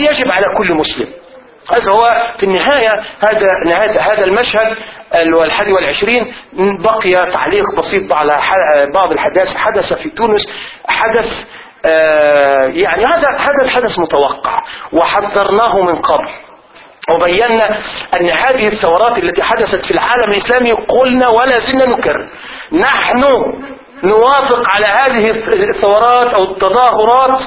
يجب على كل مسلم. هذا هو في النهاية هذا نهاية هذا المشهد الحادي والعشرين بقي تعليق بسيط على بعض الحدث حدث في تونس حدث آه يعني هذا هذا الحدث متوقع وحذرناه من قبل. وبينا أن هذه الثورات التي حدثت في العالم الإسلامي قلنا ولا زلنا نكرر. نحن نوافق على هذه الثورات أو التظاهرات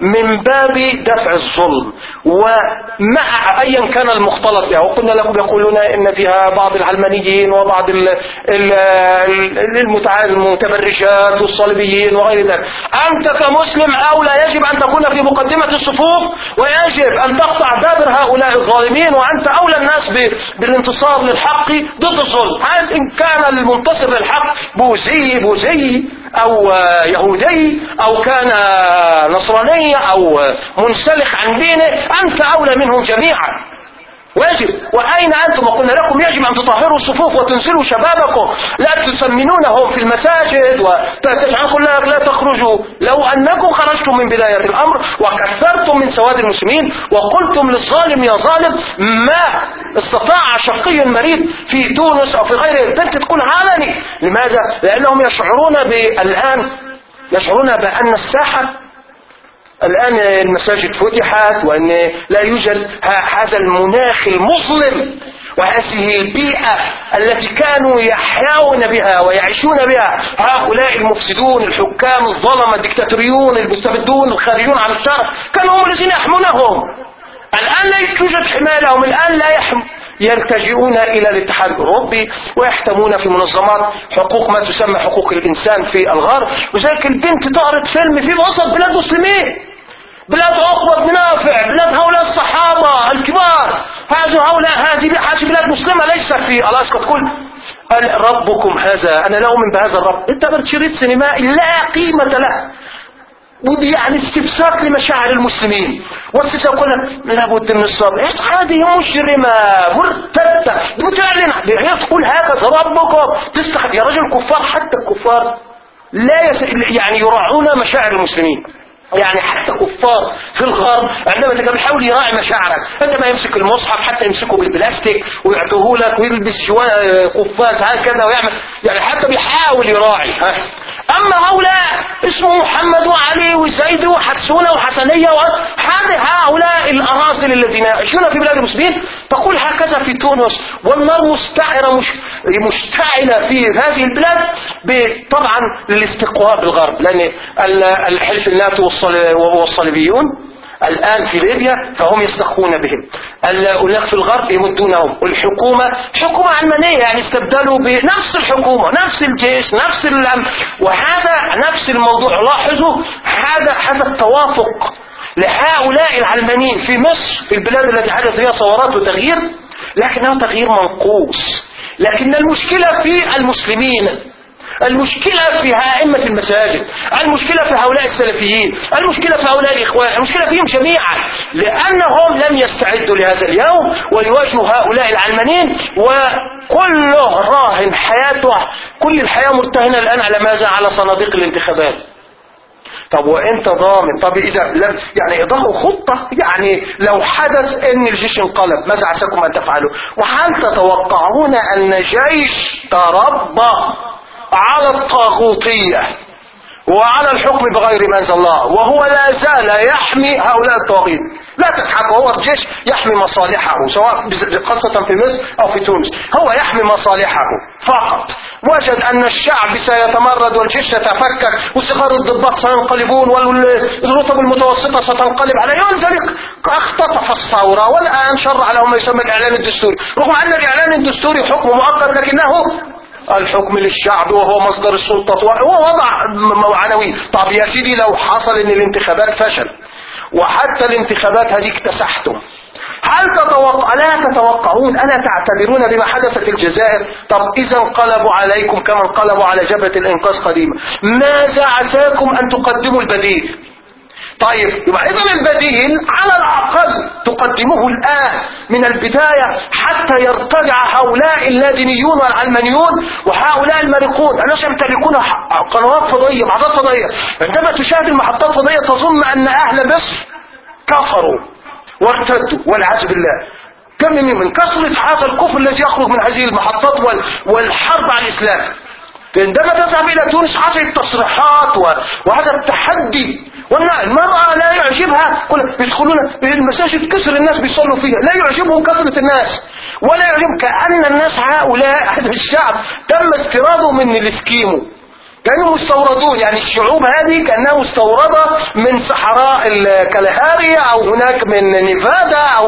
من باب دفع الظلم. ومع ايا كان المختلط بها وقلنا لكم يقولون إن فيها بعض العلمانيين وبعض المتبرجات والصليبيين وغير ذلك. أنت كمسلم اولى يجب أن تكون في مقدمة الصفوف ويجب أن تقطع دابر هؤلاء الظالمين وأنت أولى الناس بالانتصار للحق ضد الظلم. إن كان المنتصر للحق بوذي بوذي أو يهودي أو كان نصراني أو منسلخ عن دينه أنت أولى منهم جميعا. واجب وأين أنتم؟ وقلنا لكم يجب أن تطهروا الصفوف وتنزلوا شبابكم. لا تسمنونهم في المساجد وتجعلكم لا, تخرجوا. لو أنكم خرجتم من بداية الأمر وكثرتم من سواد المسلمين وقلتم للظالم يا ظالم ما استطاع شقي مريض في تونس أو في غيره بنت تكون علني لماذا؟ لأنهم يشعرون بالان يشعرون بأن الساحة الآن المساجد فتحت وأن لا يوجد هذا المناخ المظلم وهذه البيئة التي كانوا يحيون بها ويعيشون بها هؤلاء المفسدون الحكام الظلمة الدكتاتوريون المستبدون الخارجون عن الشرع كانوا هم الذين يحمونهم. الآن لا توجد حماية لهم الآن لا يحم يلتجئون إلى الاتحاد الأوروبي ويحتمون في منظمات حقوق ما تسمى حقوق الإنسان في الغرب. وذلك البنت تعرض فيلم في وسط بلاد مسلمين. بلاد عقبة بن نافع بلاد هؤلاء الصحابة الكبار. هذه هؤلاء هذه هذه بلاد مسلمة ليس في الاسقط تقول ربكم هذا أنا لا اؤمن بهذا الرب. برد شريط سينمائي لا قيمة له. يعني استفسار لمشاعر المسلمين. والسيسا يقول لابد من الصبر. إيش هذه؟ مجرمة مرتدة بتعلن. هي تقول هكذا ربكم. تستحق يا رجل كفار حتى الكفار لا. يعني يراعون مشاعر المسلمين. يعني حتى كفار في الغرب عندما تبقى بيحاول يراعي مشاعرك عندما يمسك المصحف حتى يمسكه بالبلاستيك ويعطوه لك ويلبس شوية قفاز هكذا ويعمل يعني حتى بيحاول يراعي ها. أما هؤلاء اسمه محمد وعلي وزيد وحسونة وحسنية هذه هؤلاء الاراذل الذين يعيشون في بلاد المسلمين تقول هكذا في تونس والنار مستعرة مش مشتعلة في هذه البلاد طبعا للاستقواء بالغرب لأن الحلف الناتو والصليبيون الآن في ليبيا فهم يستخفون بهم. هناك في الغرب يمدونهم. الحكومة حكومة علمانية يعني استبدلوا بنفس الحكومة نفس الجيش نفس الأمن وهذا نفس الموضوع لاحظوا هذا هذا التوافق لهؤلاء العلمانيين في مصر في البلاد التي حدث فيها ثورات وتغيير لكنه تغيير منقوص. لكن المشكلة في المسلمين المشكلة في أئمة المساجد المشكلة في هؤلاء السلفيين المشكلة في هؤلاء الإخوان المشكلة فيهم جميعا لأنهم لم يستعدوا لهذا اليوم ويواجهوا هؤلاء العلمانيين وكله راهن حياته كل الحياة مرتهنة الآن على ماذا؟ على صناديق الانتخابات. طب وانت ضامن طب إذا لم يعني ضعوا خطة؟ يعني لو حدث إن الجيش انقلب ماذا عساكم أن تفعلوا؟ وهل تتوقعون أن جيش تربى على الطاغوتية؟ وعلى الحكم بغير ما أنزل الله. وهو لا زال يحمي هؤلاء الطواغيت لا تضحكوا هو الجيش يحمي مصالحه سواء خاصة في مصر أو في تونس. هو يحمي مصالحه فقط. وجد أن الشعب سيتمرد والجيش يتفكك وصغار الضباط سينقلبون والرتب المتوسطة ستنقلب على ينزلق. اختطف الثورة والآن شرع لهم ما يسمى الإعلان الدستوري. رغم أن الإعلان الدستوري حكم مؤقت لكنه الحكم للشعب وهو مصدر السلطة هو وضع عناوين طب يا سيدي لو حصل إن الانتخابات فشل وحتى الانتخابات هذه اكتسحتم هل تتوقع لا تتوقعون ألا تعتبرون بما حدث في الجزائر؟ طب إذا انقلبوا عليكم كما انقلبوا على جبهة الإنقاذ قديما ماذا عساكم أن تقدموا البديل؟ طيب يبقى اذا البديل على الاقل تقدمه الآن من البداية حتى يرتجع هؤلاء اللادينيون والعلمانيون وهؤلاء المارقون الناس يمتلكون قنوات فضائية محطات فضائية. عندما تشاهد المحطات الفضائية تظن أن أهل مصر كفروا وارتدوا والعياذ بالله. كم من كثرة هذا الكفر الذي يخرج من هذه المحطات وال- والحرب على الإسلام. عندما تذهب إلى تونس هذه التصريحات وهذا التحدي والمرأة لا يعجبها. يدخلون المساجد كسر الناس بيصلوا فيها. لا يعجبهم كثرة الناس. ولا يعجب كأن الناس هؤلاء هذا الشعب تم استيراده من الإسكيمو. كانوا مستوردون يعني الشعوب هذه كأنها مستوردة من صحراء الكالهاري أو هناك من نيفادا أو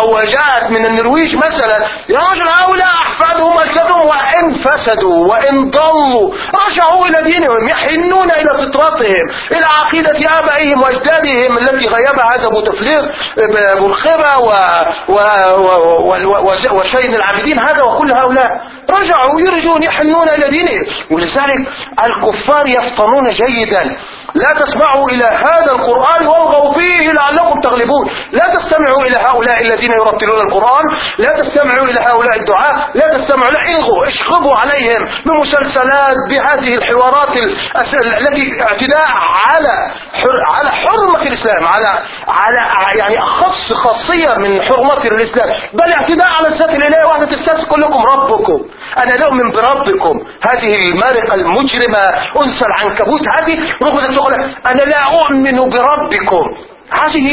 أو جاءت من النرويج مثلا. يا رجل هؤلاء أحفادهم اجدادهم وإن فسدوا وإن ضلوا. رجعوا إلى دينهم يحنون إلى فطرتهم إلى عقيدة آبائهم وأجدادهم التي غيبها هذا بوتفليق بولخيبه و و و و و وشين العابدين هذا وكل هؤلاء. رجعوا يرجون يحنون إلى دينهم. ولذلك الكفار يفطنون جيدا. لا تسمعوا إلى هذا القرآن والغوا فيه لعلكم تغلبون. لا تستمعوا إلى هؤلاء الذين يرتلون القرآن. لا تستمعوا إلى هؤلاء الدعاء. لا تستمعوا لا إلغوا اشخبوا عليهم بمسلسلات بهذه الحوارات التي اعتداء على على حرمة الإسلام على على يعني اخص خاصية من حرمة الإسلام. بل اعتداء على الذات الإلهية واحدة تستاذ كلكم ربكم. أنا لا اؤمن بربكم. هذه المارقة المجرمة انثى العنكبوت هذه رغم تقول أنا لا أؤمن بربكم. هذه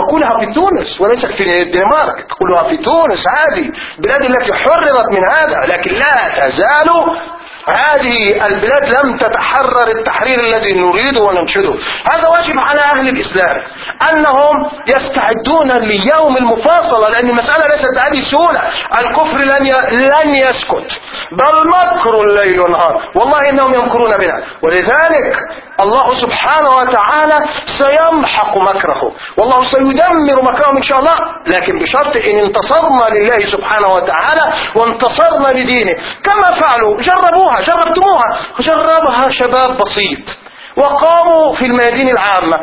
تقولها في تونس وليست في الدنمارك. تقولها في تونس هذه البلاد التي حررت من هذا لكن لا تزال هذه البلاد لم تتحرر التحرير الذي نريده وننشده. هذا واجب على أهل الإسلام أنهم يستعدون ليوم المفاصلة لأن المسألة ليست هذه سهولة. الكفر لن. لن يسكت. بل مكر الليل والنهار. والله إنهم يمكرون بنا. ولذلك الله سبحانه وتعالى سيمحق مكره. والله سيدمر مكرهم إن شاء الله لكن بشرط إن انتصرنا لله سبحانه وتعالى وانتصرنا لدينه. كما فعلوا جربوها جربتموها. جربها شباب بسيط. وقاموا في الميادين العامة.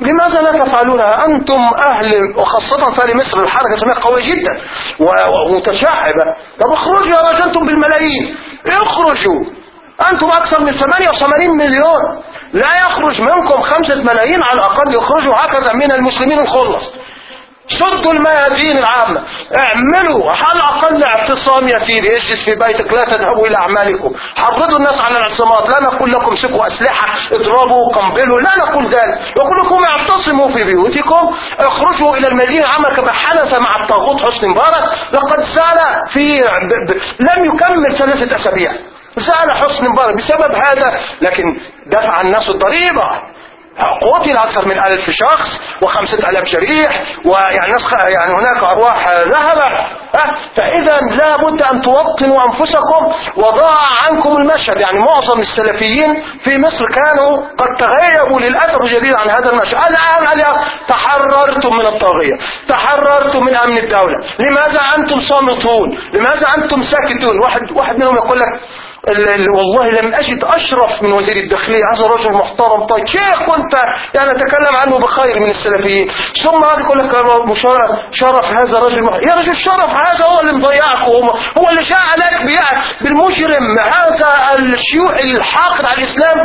لماذا لا تفعلونها؟ أنتم أهل وخاصة في مصر الحركة الإسلامية قوية جدا ومتشعبة. طب اخرجوا يا رجل أنتم بالملايين. اخرجوا. أنتم أكثر من 88 مليون. لا يخرج منكم خمسة ملايين على الأقل يخرجوا هكذا من المسلمين الخلص. سدوا الميادين العامة. اعملوا. على الأقل اعتصام يا سيدي اجلس في بيتك. لا تذهبوا إلى أعمالكم. حرضوا الناس على الاعتصامات لا نقول لكم سكوا أسلحة. اضربوا قنبلوا. لا نقول ذلك. نقول لكم اعتصموا في بيوتكم. اخرجوا إلى المدينة العامة كما حدث مع الطاغوت حسني مبارك. لقد زال في. لم يكمل ثلاثة أسابيع. زال حسني مبارك بسبب هذا لكن دفع الناس الضريبة. قتل أكثر من ألف شخص وخمسة ألاف جريح ويعني يعني هناك أرواح ذهبت؟ فإذا لا بد أن توطنوا أنفسكم وضاع عنكم المشهد. يعني معظم السلفيين في مصر كانوا قد تغيبوا للأسف الشديد عن هذا المشهد. الآن اليوم تحررتم من الطاغية تحررتم من أمن الدولة. لماذا أنتم صامتون؟ لماذا أنتم ساكتون؟ واحد, واحد منهم يقول لك والله لم أجد أشرف من وزير الداخلية. هذا رجل محترم. طيب شيخ كنت يعني أتكلم عنه بخير من السلفيين. ثم هذا يقول لك شرف هذا رجل محترم يا رجل الشرف هذا هو اللي مضيعك هو اللي جاء لك بيع- بالمجرم هذا الشيوعي الحاقد على الإسلام.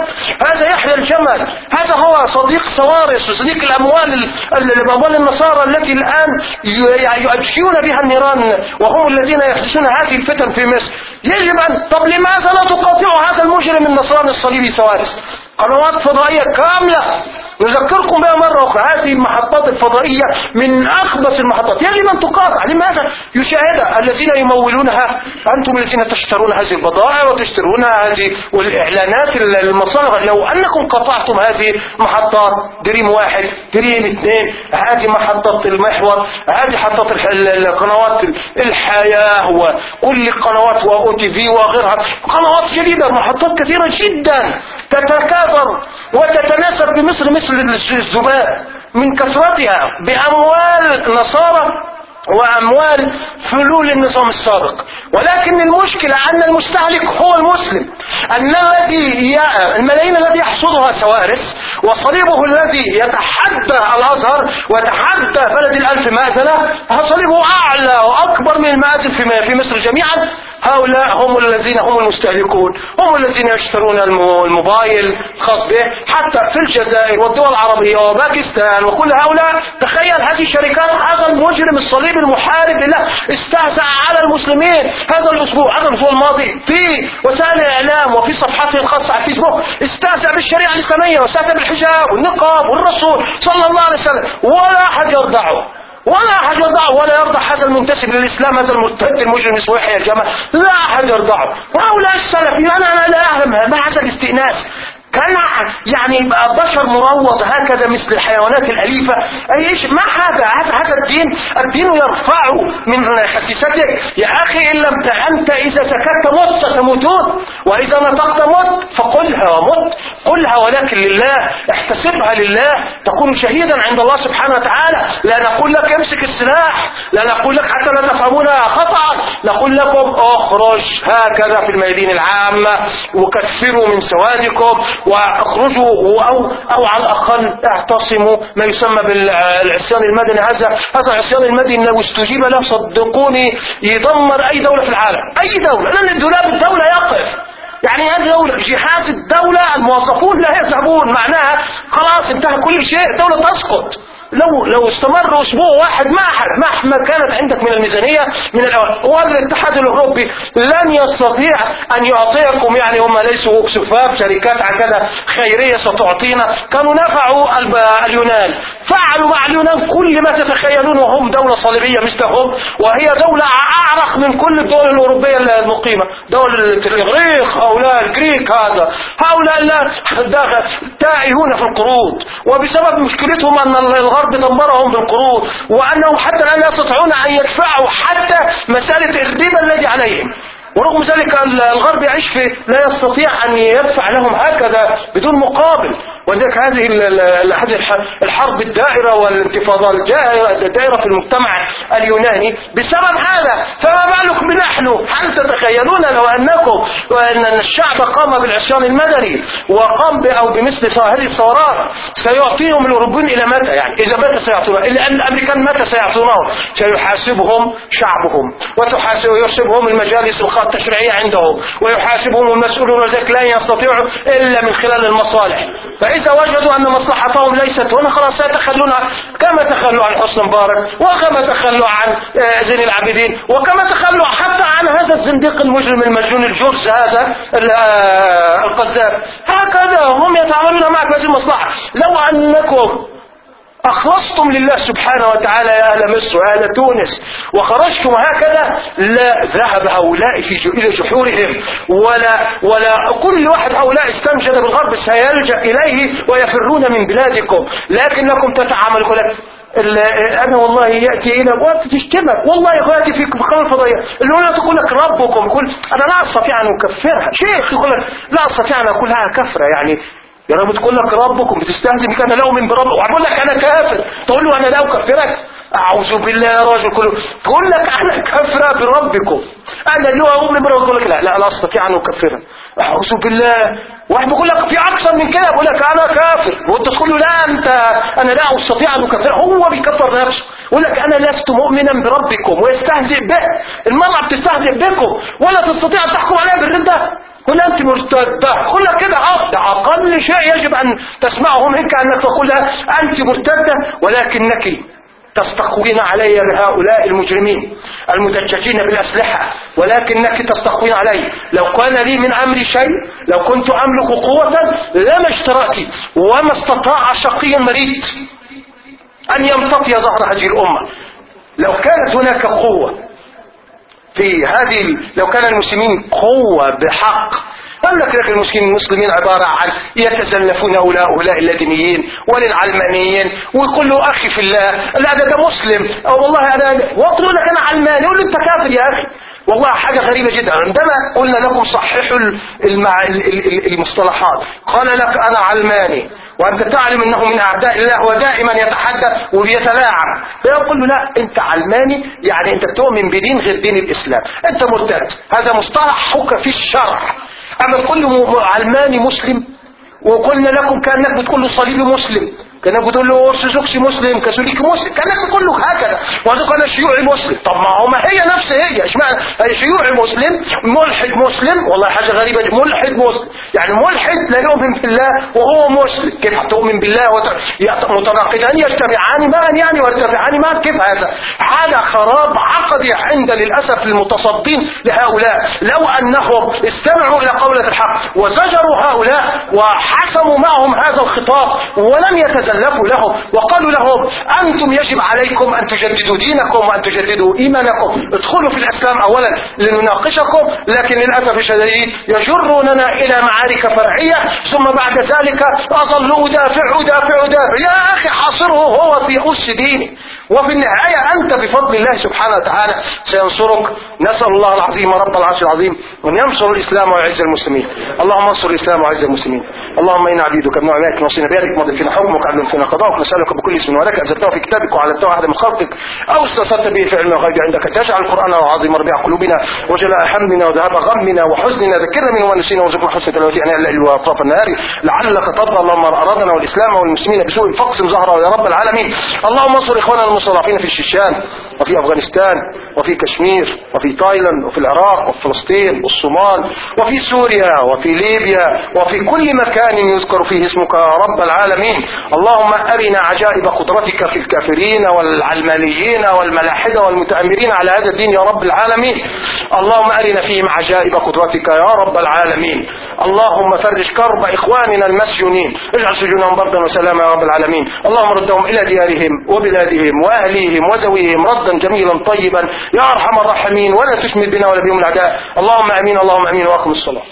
هذا يحيى الجمل. هذا هو صديق سوارس وصديق الأموال ال- ال- الأموال النصارى التي الآن ي- يؤججون بها النيران. وهم الذين يحدثون هذه الفتن في مصر. يجب أن طب لماذا لا تقاطعوا هذا المجرم النصراني الصليبي سوارس. قنوات فضائية كاملة نذكركم بها مرة أخرى. هذه المحطات الفضائية من أخبث المحطات. يجب أن تقاطع. لماذا؟ يشاهدها الذين يمولونها. أنتم الذين تشترون هذه البضائع وتشترون هذه والإعلانات المصانع لو أنكم قطعتم هذه محطات دريم واحد دريم اثنين هذه محطات المحور هذه محطات القنوات الحياة وكل القنوات وأو تي في وغيرها. قنوات جديدة محطات كثيرة جدا. تتكاثر وتتناسب بمصر مثل الذباب من كثرتها بأموال نصارى وأموال فلول النظام السابق. ولكن المشكلة أن المستهلك هو المسلم. أن الذي الملايين الذي يحصدها سوارس وصليبه الذي يتحدى الأزهر ويتحدى بلد الألف مأذنة صليبه أعلى وأكبر من المآذن في مصر جميعا. هؤلاء هم الذين هم المستهلكون هم الذين يشترون الموبايل الخاص به حتى في الجزائر والدول العربية وباكستان وكل هؤلاء. تخيل هذه الشركات هذا المجرم الصليب المحارب لله. استهزأ على المسلمين. هذا الأسبوع هذا الأسبوع الماضي في وسائل الإعلام وفي صفحاته الخاصة على الفيسبوك استهزأ بالشريعة الإسلامية واستهزأ بالحجاب والنقاب والرسول صلى الله عليه وسلم. ولا أحد يرضعه ولا أحد يرضعه ولا يرضع هذا المنتسب للإسلام هذا المرتد المجرم اسمه يحيى الجمال لا أحد يرضعه. وهؤلاء السلفي أنا أنا لا أعلم ما هذا الاستئناس. كان يعني بشر مروض هكذا مثل الحيوانات الأليفة. إيش؟ ما هذا هذا الدين الدين يرفع من حسيستك. يا أخي إن لم أنت إذا سكت مت ستموتون. وإذا نطقت مت فقلها ومت. قلها ولكن لله احتسبها لله. تكون شهيدا عند الله سبحانه وتعالى. لا نقول لك امسك السلاح. لا نقول لك حتى لا تفهمونها خطأ. نقول لكم اخرج هكذا في الميادين العامة. وكثروا من سوادكم. واخرجوا أو أو على الاقل اعتصموا ما يسمى بالعصيان المدني. هذا هذا العصيان المدني لو استجيب له صدقوني يدمر أي دولة في العالم. أي دولة. لأن دولاب الدولة يقف. يعني هذه دولة جهاز الدولة الموظفون لا يذهبون. معناها خلاص انتهى كل شيء الدولة تسقط. لو لو استمر أسبوع واحد ما مهما كانت عندك من الميزانية من الأول والاتحاد الأوروبي لن يستطيع أن يعطيكم يعني هم ليسوا اكسفاف شركات هكذا خيرية ستعطينا. كانوا نفعوا اليونان. فعلوا مع اليونان كل ما تتخيلون وهم دولة صليبية مثلهم وهي دولة أعرق من كل الدول الأوروبية المقيمة. دول الاغريق هؤلاء الجريك هذا. هؤلاء لا تائهون في القروض. وبسبب مشكلتهم أن الغرب دمرهم بالقروض وأنهم حتى الآن لا يستطيعون أن يدفعوا حتى مسألة الربا الذي عليهم. ورغم ذلك الغرب يعيش في لا يستطيع أن يدفع لهم هكذا بدون مقابل. ولذلك هذه الحرب الدائرة والانتفاضة الدائرة في المجتمع اليوناني. بسبب هذا فما بالك بنحن؟ هل تتخيلون لو أنكم وأن الشعب قام بالعصيان المدني وقام أو بمثل هذه الثورات سيعطيهم الأوروبيون إلى متى؟ يعني إذا متى سيعطونهم الأمريكان متى سيعطونهم؟ سيحاسبهم شعبهم ويحاسبهم المجالس التشريعية عندهم ويحاسبهم المسؤولون وذلك لا يستطيعوا إلا من خلال المصالح. فإذا وجدوا أن مصلحتهم ليست هنا خلاص سيتخلون كما تخلوا عن حسن مبارك وكما تخلوا عن آه، زين العابدين وكما تخلوا حتى عن هذا الزنديق المجرم المجنون الجرز هذا آه، القذاب. هكذا هم يتعاملون معك بهذه المصلحة. لو أنكم أخلصتم لله سبحانه وتعالى يا أهل مصر وأهل تونس وخرجتم هكذا لا ذهب هؤلاء في إلى جحورهم ولا ولا كل واحد هؤلاء استنجد بالغرب سيلجأ إليه ويفرون من بلادكم. لكنكم تتعاملوا أنا والله يأتي إلى وقت تشتمك والله يأتي في قناه الفضائيه الاولى تقول لك ربكم يقول أنا لا أستطيع أن أكفرها. شيخ يقول لك لا أستطيع أن أقول لها كفرة يعني. يا رب تقول لك ربكم بتستهزئ بك أنا لا اؤمن برب وهقول لك أنا كافر. تقول له أنا لا أكفرك. أعوذ بالله يا راجل كله. تقول لك أنا كافره بربكم. أنا لا اؤمن برب تقول لك لا لا لا أستطيع أن أكفرك. أعوذ بالله. واحد بيقول لك في أكثر من كده. بيقول لك أنا كافر. وأنت تقول له لا أنت أنا لا أستطيع أن أكفر. هو بيكفر نفسه. يقول لك أنا لست مؤمنا بربكم. ويستهزئ به. المرأة بتستهزئ بكم. ولا تستطيع أن تحكم عليها بالرده قل أنت مرتدة قل كده ده أقل شيء يجب أن تسمعه منك أنك تقول أنت مرتدة ولكنك تستقوين علي بهؤلاء المجرمين المدججين بالأسلحة ولكنك تستقوين علي. لو كان لي من أمري شيء لو كنت أملك قوة لما اشترأت وما استطاع شقي مريض أن يمتطي ظهر هذه الأمة. لو كانت هناك قوة في هذه لو كان المسلمين قوة بحق قال لك لك المسلمين المسلمين عبارة عن يتزلفون هؤلاء اللادينيين وللعلمانيين ويقول له أخي في الله لا ده ده مسلم. أو والله أنا ويقول لك أنا علماني يقول له أنت كافر يا أخي. والله حاجة غريبة جدا. عندما قلنا لكم صححوا المصطلحات قال لك أنا علماني. وأنت تعلم أنه من أعداء الله ودائما يتحدث وبيتلاعب فيقول له لا أنت علماني يعني أنت تؤمن بدين غير دين الإسلام. أنت مرتد. هذا مصطلح حك في الشرع. أما تقول له علماني مسلم وقلنا لكم كأنك بتقول له صليبي مسلم. كانك بتقول له ارثوذكسي مسلم كاثوليكي مسلم كانك بتقول له هكذا. وهذا أنا شيوعي مسلم. طب ما هو ما هي نفس هي اشمعنى شيوعي مسلم ملحد مسلم؟ والله حاجة غريبة دي. ملحد مسلم. يعني ملحد لا يؤمن بالله وهو مسلم. كيف هتؤمن بالله متناقضان يجتمعان معا يعني ويرتفعان معا؟ كيف هذا؟ حاجة خراب عقدي عند للأسف المتصدين لهؤلاء. لو أنهم استمعوا إلى قولة الحق وزجروا هؤلاء وحسموا معهم هذا الخطاب ولم يتزلفوا لهم وقالوا لهم أنتم يجب عليكم أن تجددوا دينكم وأن تجددوا إيمانكم. ادخلوا في الإسلام اولا لنناقشكم لكن للأسف الشديد يجروننا إلى معارك فرعية. ثم بعد ذلك اظل ادافع ادافع ادافع يا أخي حاصره هو في أس ديني وفي النهاية أنت بفضل الله سبحانه وتعالى سينصرك. نسأل الله العظيم رب العرش العظيم أن ينصر الإسلام ويعز المسلمين. اللهم انصر الإسلام ويعز المسلمين. اللهم إنا عبيدك ابن عبادك نصينا بيدك ماضي فينا حكمك عدل فينا قضاءك نسألك بكل اسم ولك أنزلته في كتابك وعلمته أحد من خلقك. أو استأثرت به في علم الغيب عندك. تجعل القرآن العظيم ربيع قلوبنا وجلاء حمدنا وذهاب غمنا وحزننا. ذكرنا منه ونسينا وارزقنا حسن تلاوته أناء الليل وأطراف النهار. لعلك ترضى. اللهم أرادنا والإسلام والمسلمين بسوء فاقسم زهرة. يا رب العالمين. اللهم انصر إخواننا المستضعفين في الشيشان وفي أفغانستان وفي كشمير وفي تايلاند وفي العراق وفي فلسطين والصومال وفي سوريا وفي ليبيا وفي كل مكان يذكر فيه اسمك يا رب العالمين. اللهم أرنا عجائب قدرتك في الكافرين والعلمانيين والملاحدة والمتأمرين على هذا الدين يا رب العالمين. اللهم أرنا فيهم عجائب قدرتك يا رب العالمين. اللهم فرج كرب إخواننا المسجونين. اجعل سجونهم بردا وسلاما يا رب العالمين. اللهم ردهم إلى ديارهم وبلادهم وأهليهم وذويهم ردا جميلا طيبا. يا أرحم الراحمين ولا تشمل بنا ولا بهم الأعداء. اللهم أمين اللهم أمين وأقم الصلاة.